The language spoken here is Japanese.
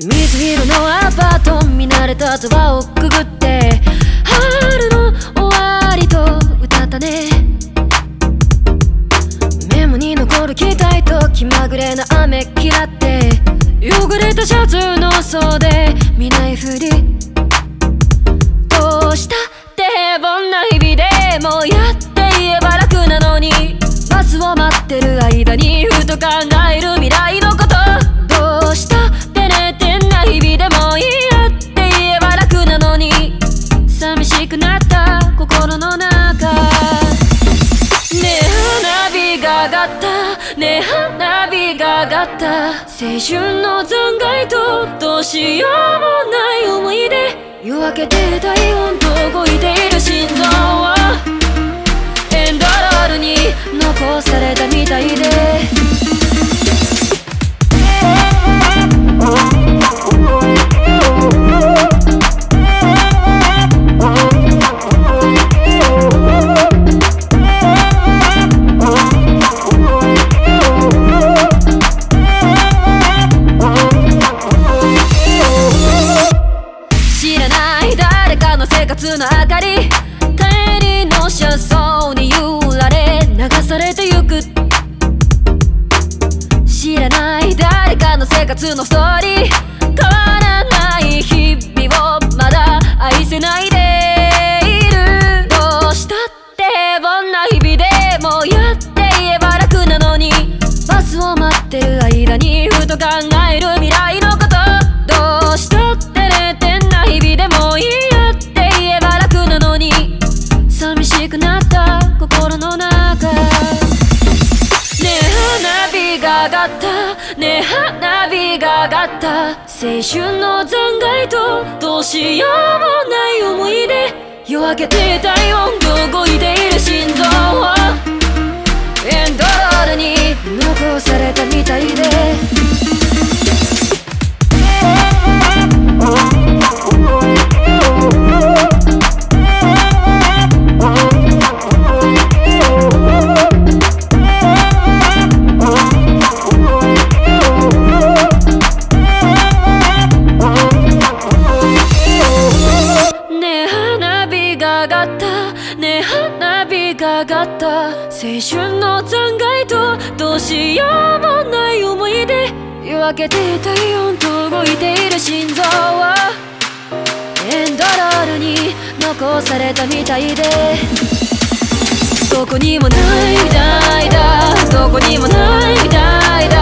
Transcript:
水色のアパート見慣れたドをくぐって春の終わりと歌ったね。メモに残る期待と気まぐれな雨嫌って汚れたシャツの袖見ないふり。だった青春の残骸とどうしようもない思い出。夜明けて体温と動いている？生活の明かり帰りの車窓に揺られ流されてゆく。知らない誰かの生活のストーリー。変わらない日々をまだ愛せないでいる。どうしたって平凡な日々でもやって言えば楽なのに。バスを待ってる間にふと考える未来のくなった心の中。ねえ花火が上がった。ねえ花火が上がった。青春の残骸とどうしようもない思い出。夜明けて体温と動いている心臓はエンドロールに残されたみたいで。がかった青春の残骸とどうしようもない思い出夜明けて体温と動いている心臓はエンドロールに残されたみたいで。どこにもないみたいだ。どこにもないみたいだ。